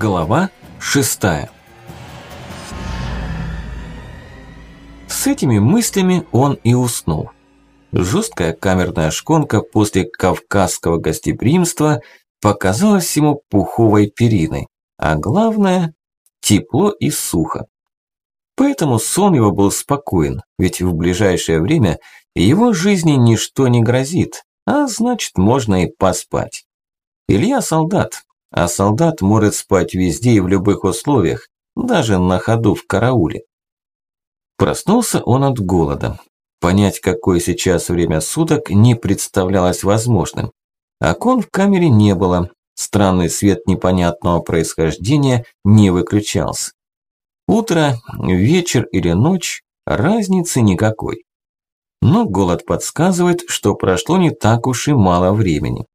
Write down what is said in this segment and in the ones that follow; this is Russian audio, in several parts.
Глава шестая С этими мыслями он и уснул. Жесткая камерная шконка после кавказского гостеприимства показалась ему пуховой периной, а главное – тепло и сухо. Поэтому сон его был спокоен, ведь в ближайшее время его жизни ничто не грозит, а значит можно и поспать. Илья солдат, а солдат может спать везде и в любых условиях, даже на ходу в карауле. Проснулся он от голода. Понять, какое сейчас время суток, не представлялось возможным. Окон в камере не было, странный свет непонятного происхождения не выключался. Утро, вечер или ночь, разницы никакой. Но голод подсказывает, что прошло не так уж и мало времени.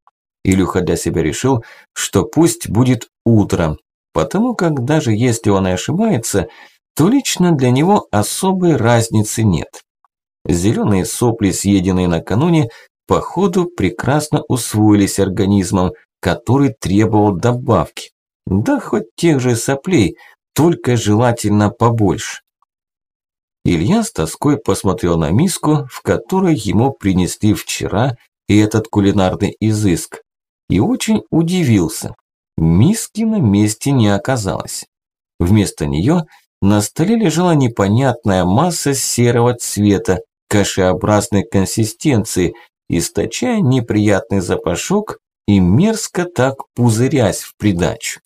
Илюха для себя решил, что пусть будет утро, потому как даже если он и ошибается, то лично для него особой разницы нет. Зеленые сопли, съеденные накануне, походу прекрасно усвоились организмом, который требовал добавки. Да хоть тех же соплей, только желательно побольше. Илья с тоской посмотрел на миску, в которой ему принесли вчера и этот кулинарный изыск, и очень удивился. Миски на месте не оказалось. Вместо нее на столе лежала непонятная масса серого цвета, кашеобразной консистенции, источая неприятный запашок и мерзко так пузырясь в придачу.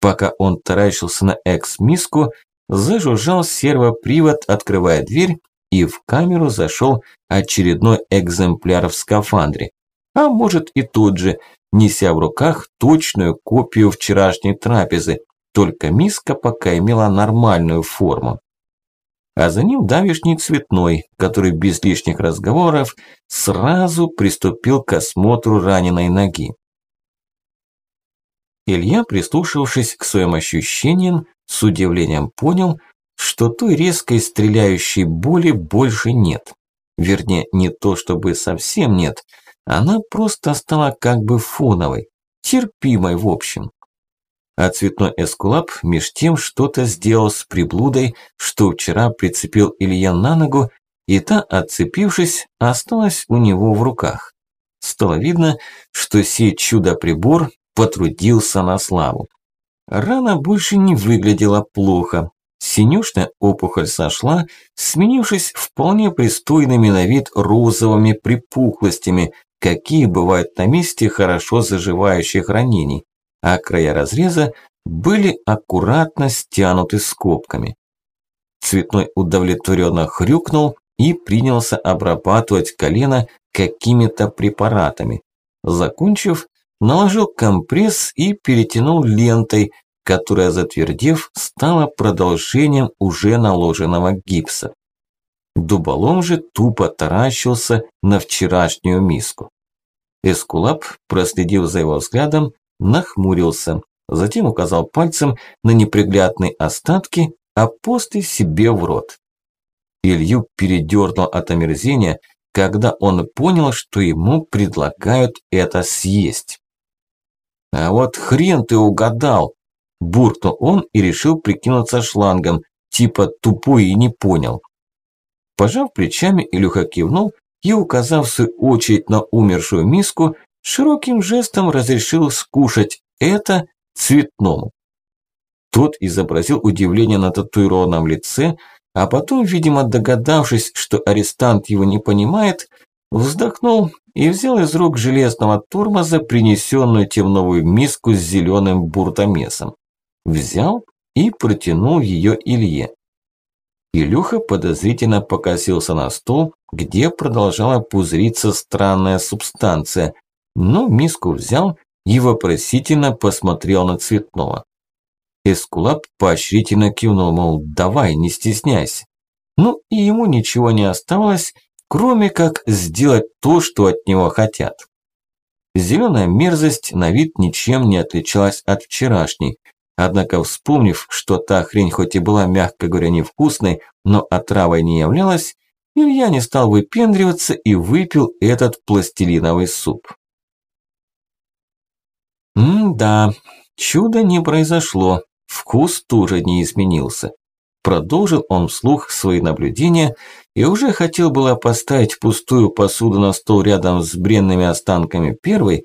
Пока он таращился на экс-миску, зажужжал сервопривод, открывая дверь, и в камеру зашел очередной экземпляр в скафандре а может и тот же, неся в руках точную копию вчерашней трапезы, только миска пока имела нормальную форму. А за ним давишний цветной, который без лишних разговоров сразу приступил к осмотру раненой ноги. Илья, прислушавшись к своим ощущениям, с удивлением понял, что той резкой стреляющей боли больше нет. Вернее, не то чтобы совсем нет – она просто стала как бы фоновой, терпимой в общем. А цветной эскулап меж тем что-то сделал с приблудой, что вчера прицепил Илья на ногу, и та, отцепившись, осталась у него в руках. Стало видно, что сей чудо-прибор потрудился на славу. Рана больше не выглядела плохо. Синюшная опухоль сошла, сменившись вполне пристойными на вид розовыми припухлостями, какие бывают на месте хорошо заживающих ранений, а края разреза были аккуратно стянуты скобками. Цветной удовлетворенно хрюкнул и принялся обрабатывать колено какими-то препаратами. Закончив, наложил компресс и перетянул лентой, которая, затвердев, стала продолжением уже наложенного гипса. Дуболом же тупо таращился на вчерашнюю миску. Эскулап, проследив за его взглядом, нахмурился, затем указал пальцем на неприглядные остатки, а после себе в рот. Илью передернул от омерзения, когда он понял, что ему предлагают это съесть. «А вот хрен ты угадал!» – буркнул он и решил прикинуться шлангом, типа тупой и не понял. Пожав плечами, Илюха кивнул и, указав свою очередь на умершую миску, широким жестом разрешил скушать это цветному. Тот изобразил удивление на татуированном лице, а потом, видимо, догадавшись, что арестант его не понимает, вздохнул и взял из рук железного тормоза принесенную тем новую миску с зеленым буртомесом. Взял и протянул ее Илье. Илюха подозрительно покосился на стол, где продолжала пузыриться странная субстанция, но миску взял и вопросительно посмотрел на цветного. Эскулап поощрительно кивнул, мол, давай, не стесняйся. Ну и ему ничего не оставалось, кроме как сделать то, что от него хотят. Зеленая мерзость на вид ничем не отличалась от вчерашней, Однако, вспомнив, что та хрень хоть и была, мягко говоря, невкусной, но отравой не являлась, Илья не стал выпендриваться и выпил этот пластилиновый суп. М-да, Чуда не произошло, вкус тоже не изменился. Продолжил он вслух свои наблюдения и уже хотел было поставить пустую посуду на стол рядом с бренными останками первой,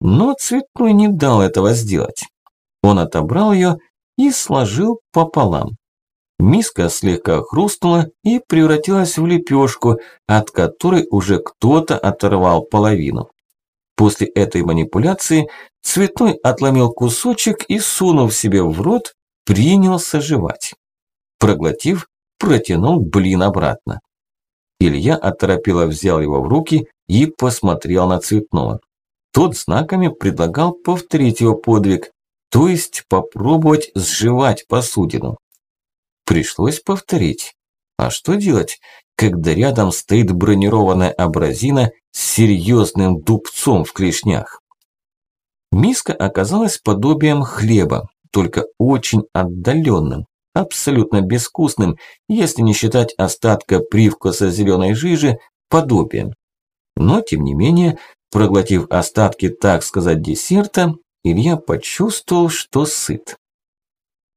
но цветной не дал этого сделать. Он отобрал ее и сложил пополам. Миска слегка хрустнула и превратилась в лепешку, от которой уже кто-то оторвал половину. После этой манипуляции Цветной отломил кусочек и, сунув себе в рот, принялся жевать. Проглотив, протянул блин обратно. Илья оторопело взял его в руки и посмотрел на Цветного. Тот знаками предлагал повторить его подвиг, то есть попробовать сживать посудину. Пришлось повторить. А что делать, когда рядом стоит бронированная абразина с серьезным дубцом в клешнях? Миска оказалась подобием хлеба, только очень отдаленным, абсолютно безвкусным, если не считать остатка привкуса зеленой жижи, подобием. Но, тем не менее, проглотив остатки, так сказать, десерта, Илья почувствовал, что сыт.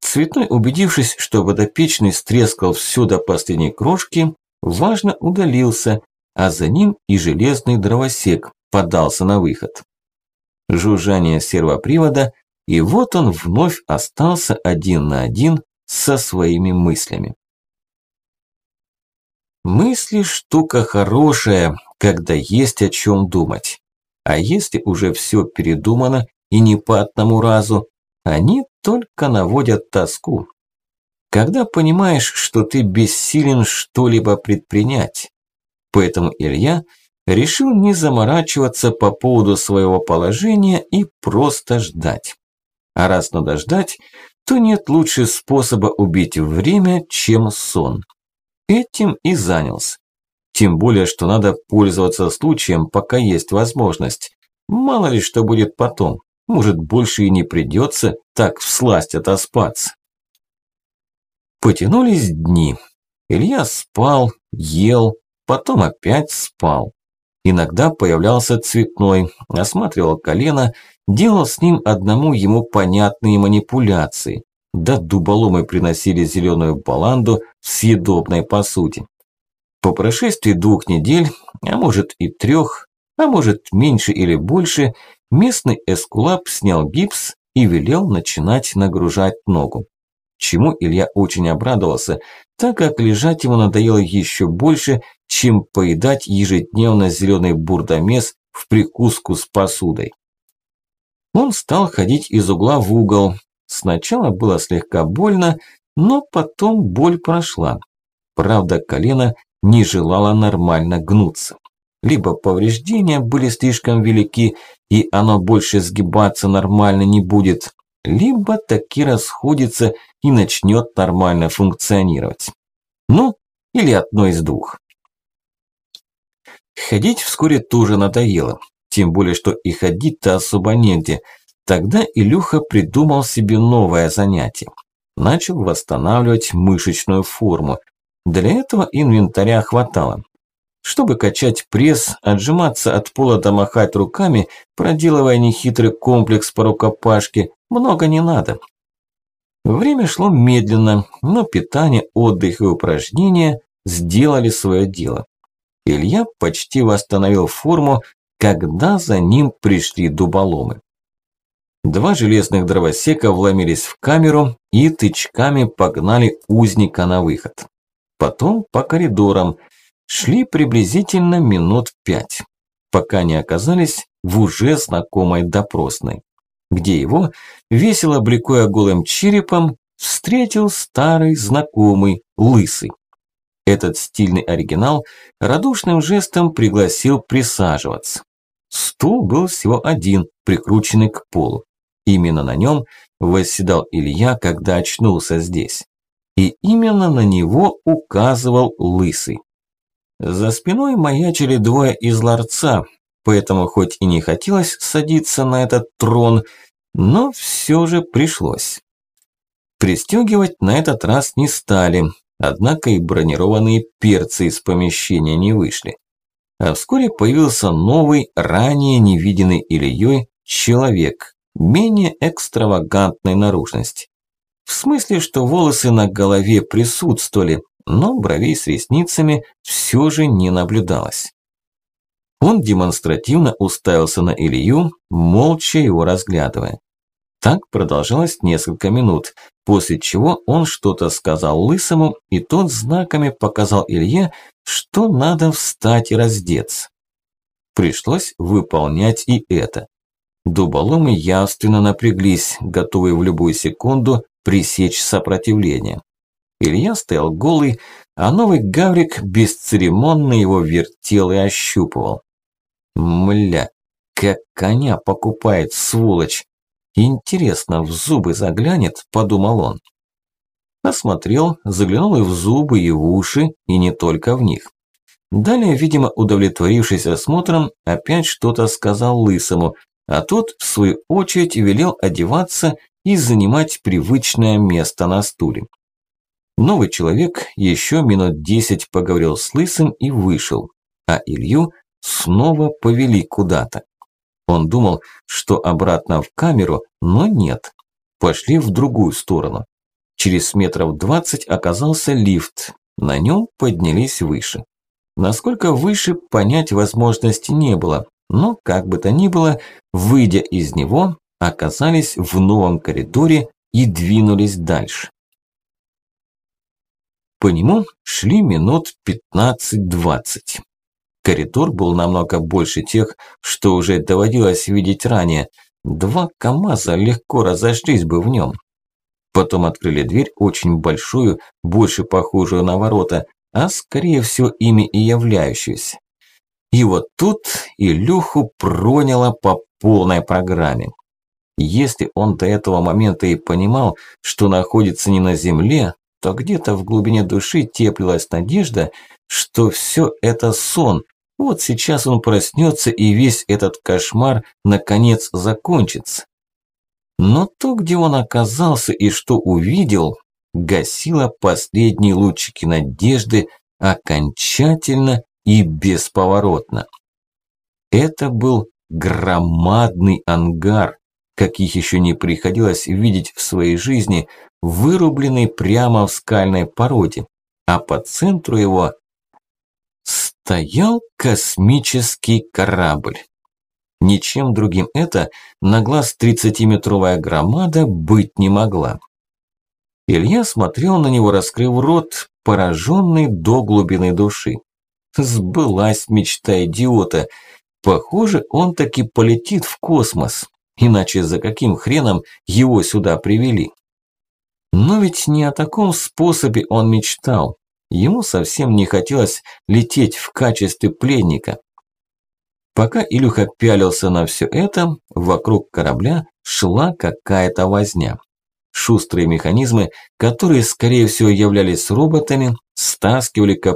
Цветной, убедившись, что водопечный стрескал все до последней крошки, важно удалился, а за ним и железный дровосек подался на выход. Жужжание сервопривода, и вот он вновь остался один на один со своими мыслями. Мысли – штука хорошая, когда есть о чем думать. А если уже все передумано и не по одному разу, они только наводят тоску. Когда понимаешь, что ты бессилен что-либо предпринять. Поэтому Илья решил не заморачиваться по поводу своего положения и просто ждать. А раз надо ждать, то нет лучше способа убить время, чем сон. Этим и занялся. Тем более, что надо пользоваться случаем, пока есть возможность. Мало ли что будет потом. Может, больше и не придется так всласть отоспаться. Потянулись дни. Илья спал, ел, потом опять спал. Иногда появлялся цветной, осматривал колено, делал с ним одному ему понятные манипуляции. Да дуболомы приносили зеленую баланду в съедобной посуде. По прошествии двух недель, а может и трех, а может меньше или больше, Местный эскулап снял гипс и велел начинать нагружать ногу. Чему Илья очень обрадовался, так как лежать ему надоело еще больше, чем поедать ежедневно зеленый бурдомес в прикуску с посудой. Он стал ходить из угла в угол. Сначала было слегка больно, но потом боль прошла. Правда, колено не желало нормально гнуться либо повреждения были слишком велики, и оно больше сгибаться нормально не будет, либо таки расходится и начнет нормально функционировать. Ну, или одно из двух. Ходить вскоре тоже надоело, тем более, что и ходить-то особо негде. Тогда Илюха придумал себе новое занятие. Начал восстанавливать мышечную форму. Для этого инвентаря хватало. Чтобы качать пресс, отжиматься от пола да махать руками, проделывая нехитрый комплекс по рукопашке, много не надо. Время шло медленно, но питание, отдых и упражнения сделали свое дело. Илья почти восстановил форму, когда за ним пришли дуболомы. Два железных дровосека вломились в камеру и тычками погнали узника на выход. Потом по коридорам – Шли приблизительно минут пять, пока не оказались в уже знакомой допросной, где его, весело бликуя голым черепом, встретил старый знакомый Лысый. Этот стильный оригинал радушным жестом пригласил присаживаться. Стул был всего один, прикрученный к полу. Именно на нем восседал Илья, когда очнулся здесь. И именно на него указывал Лысый. За спиной маячили двое из ларца, поэтому хоть и не хотелось садиться на этот трон, но все же пришлось. Пристегивать на этот раз не стали, однако и бронированные перцы из помещения не вышли. А вскоре появился новый, ранее невиденный Ильей, человек, менее экстравагантной наружности. В смысле, что волосы на голове присутствовали, но бровей с ресницами все же не наблюдалось. Он демонстративно уставился на Илью, молча его разглядывая. Так продолжалось несколько минут, после чего он что-то сказал Лысому, и тот знаками показал Илье, что надо встать и раздеться. Пришлось выполнять и это. Дуболомы явственно напряглись, готовые в любую секунду пресечь сопротивление. Илья стоял голый, а новый гаврик бесцеремонно его вертел и ощупывал. Мля, как коня покупает, сволочь! Интересно, в зубы заглянет, подумал он. Осмотрел, заглянул и в зубы, и в уши, и не только в них. Далее, видимо, удовлетворившись осмотром, опять что-то сказал Лысому, а тот, в свою очередь, велел одеваться и занимать привычное место на стуле. Новый человек еще минут десять поговорил с Лысым и вышел, а Илью снова повели куда-то. Он думал, что обратно в камеру, но нет. Пошли в другую сторону. Через метров двадцать оказался лифт. На нем поднялись выше. Насколько выше, понять возможности не было, но, как бы то ни было, выйдя из него, оказались в новом коридоре и двинулись дальше. По нему шли минут 15-20. Коридор был намного больше тех, что уже доводилось видеть ранее. Два КамАЗа легко разошлись бы в нем. Потом открыли дверь, очень большую, больше похожую на ворота, а скорее всего ими и являющуюся. И вот тут Илюху проняло по полной программе. Если он до этого момента и понимал, что находится не на земле, то где-то в глубине души теплилась надежда, что все это сон. Вот сейчас он проснется и весь этот кошмар наконец закончится. Но то, где он оказался и что увидел, гасило последние лучики надежды окончательно и бесповоротно. Это был громадный ангар, каких еще не приходилось видеть в своей жизни, вырубленный прямо в скальной породе, а по центру его стоял космический корабль. Ничем другим это на глаз 30-метровая громада быть не могла. Илья смотрел на него, раскрыв рот, пораженный до глубины души. Сбылась мечта идиота. Похоже, он таки полетит в космос. Иначе за каким хреном его сюда привели? Но ведь не о таком способе он мечтал. Ему совсем не хотелось лететь в качестве пленника. Пока Илюха пялился на все это, вокруг корабля шла какая-то возня. Шустрые механизмы, которые, скорее всего, являлись роботами, стаскивали к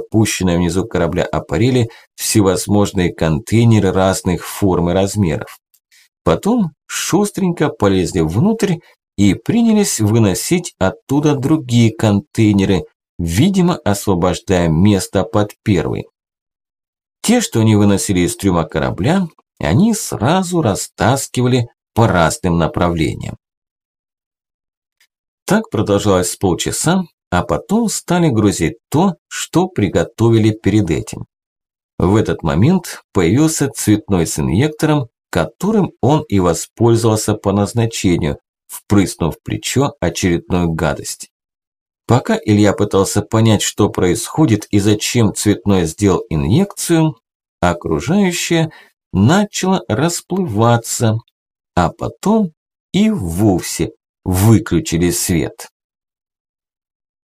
внизу корабля аппарели всевозможные контейнеры разных форм и размеров. Потом шустренько полезли внутрь и принялись выносить оттуда другие контейнеры, видимо, освобождая место под первый. Те, что они выносили из трюма корабля, они сразу растаскивали по разным направлениям. Так продолжалось с полчаса, а потом стали грузить то, что приготовили перед этим. В этот момент появился цветной с инъектором, которым он и воспользовался по назначению, впрыснув в плечо очередную гадость. Пока Илья пытался понять, что происходит и зачем цветной сделал инъекцию, окружающее начало расплываться, а потом и вовсе выключили свет.